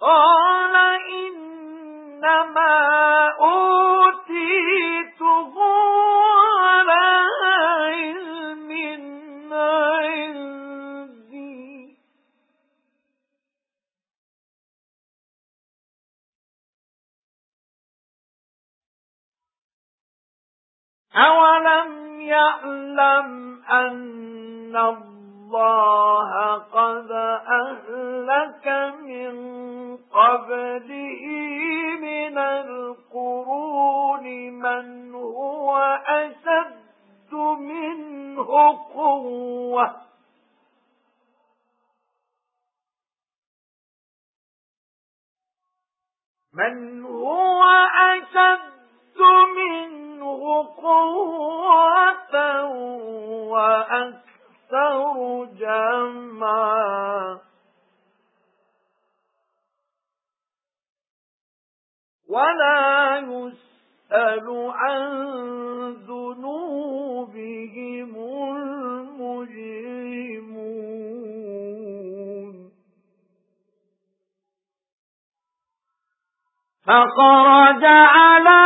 قَالَ إِنَّمَا أُوتِيتُهُ عَلَى عِلْمٍ عِندِي. أَوَلَمْ يَعْلَمْ أَنَّ اللَّهَ قَدْ قُوَّةً مَنْ هُوَ أَشَدُّ مِنْهُ قُوَّةً وَأَكْثَرُ جَمْعًا؟ وَلَا يُسْأَلُ عَن ذُنُوبِهِمُ فَخَرَجَ عَلَى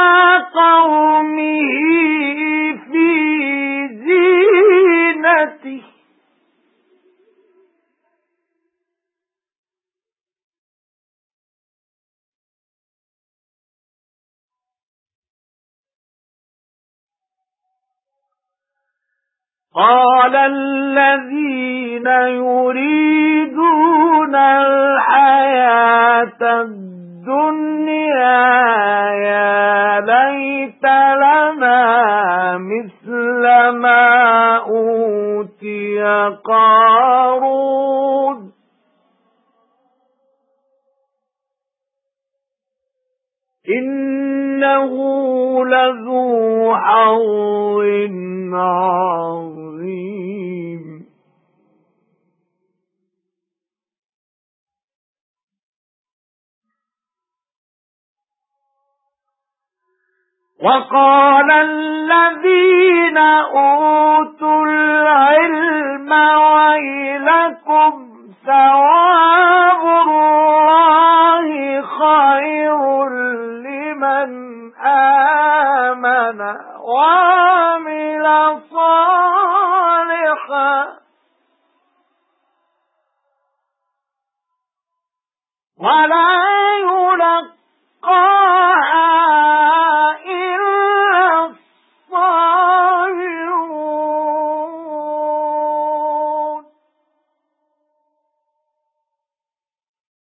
قَوْمِهِ فِي زِينَتِهِ. قَالَ الَّذِينَ يُرِيدُونَ يَا لَيْتَ لَنَا مِثْلَ مَا أُوتِيَ قَارُونُ. إِنَّهُ لَذُو حَظٍّ عَظِيمٍ. وَقَالَ الَّذِينَ أُوتُوا الْعِلْمَ وَيْلَكُمْ ثَوَابُ اللَّهِ خَيْرٌ لِمَنْ آمَنَ وَعَمِلَ صَالِحًا. وَلَا